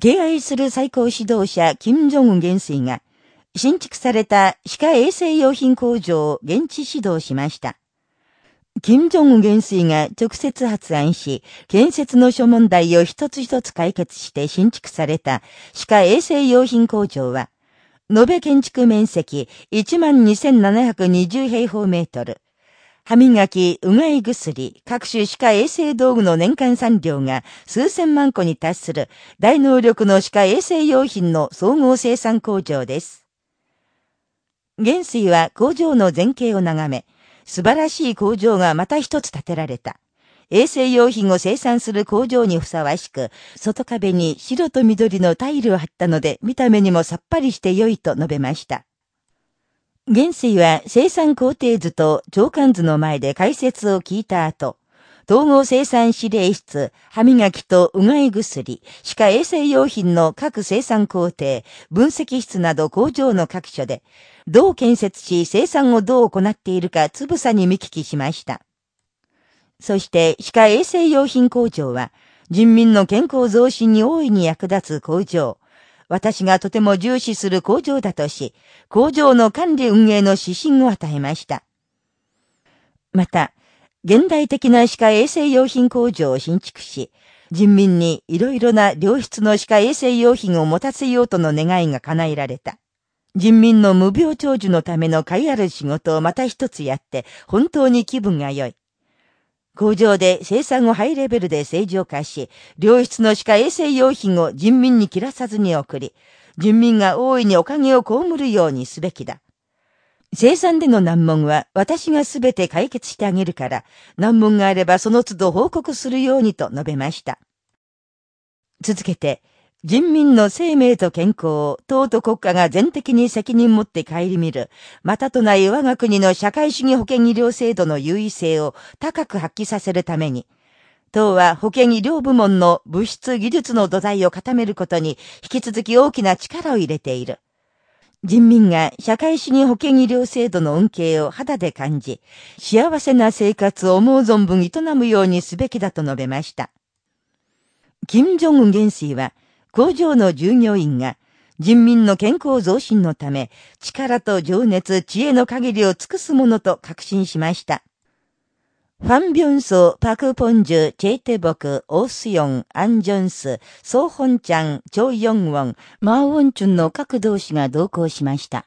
敬愛する最高指導者、金正恩元帥が、新築された歯科衛生用品工場を現地指導しました。金正恩元帥が直接発案し、建設の諸問題を一つ一つ解決して新築された歯科衛生用品工場は、延べ建築面積12,720平方メートル、歯磨き、うがい薬、各種歯科衛生道具の年間産量が数千万個に達する大能力の歯科衛生用品の総合生産工場です。元帥は工場の前景を眺め、素晴らしい工場がまた一つ建てられた。衛生用品を生産する工場にふさわしく、外壁に白と緑のタイルを貼ったので、見た目にもさっぱりして良いと述べました。元帥は生産工程図と長官図の前で解説を聞いた後、統合生産指令室、歯磨きとうがい薬、歯科衛生用品の各生産工程、分析室など工場の各所で、どう建設し生産をどう行っているかつぶさに見聞きしました。そして、歯科衛生用品工場は、人民の健康増進に大いに役立つ工場、私がとても重視する工場だとし、工場の管理運営の指針を与えました。また、現代的な歯科衛生用品工場を新築し、人民にいろいろな良質の歯科衛生用品を持たせようとの願いが叶えられた。人民の無病長寿のための会ある仕事をまた一つやって、本当に気分が良い。工場で生産をハイレベルで正常化し、良質の歯科衛生用品を人民に切らさずに送り、人民が大いにおかげを被るようにすべきだ。生産での難問は私がすべて解決してあげるから、難問があればその都度報告するようにと述べました。続けて、人民の生命と健康を党と国家が全的に責任持って顧みる、またとない我が国の社会主義保険医療制度の優位性を高く発揮させるために、党は保険医療部門の物質技術の土台を固めることに引き続き大きな力を入れている。人民が社会主義保険医療制度の恩恵を肌で感じ、幸せな生活を思う存分営むようにすべきだと述べました。金正恩元帥は、工場の従業員が人民の健康増進のため力と情熱、知恵の限りを尽くすものと確信しました。ファン・ビョンソ、パク・ポンジュ、チェイテボク、オースヨン、アン・ジョンス、ソーホンチャン、チョウ・ヨンウォン、マーウォンチュンの各同志が同行しました。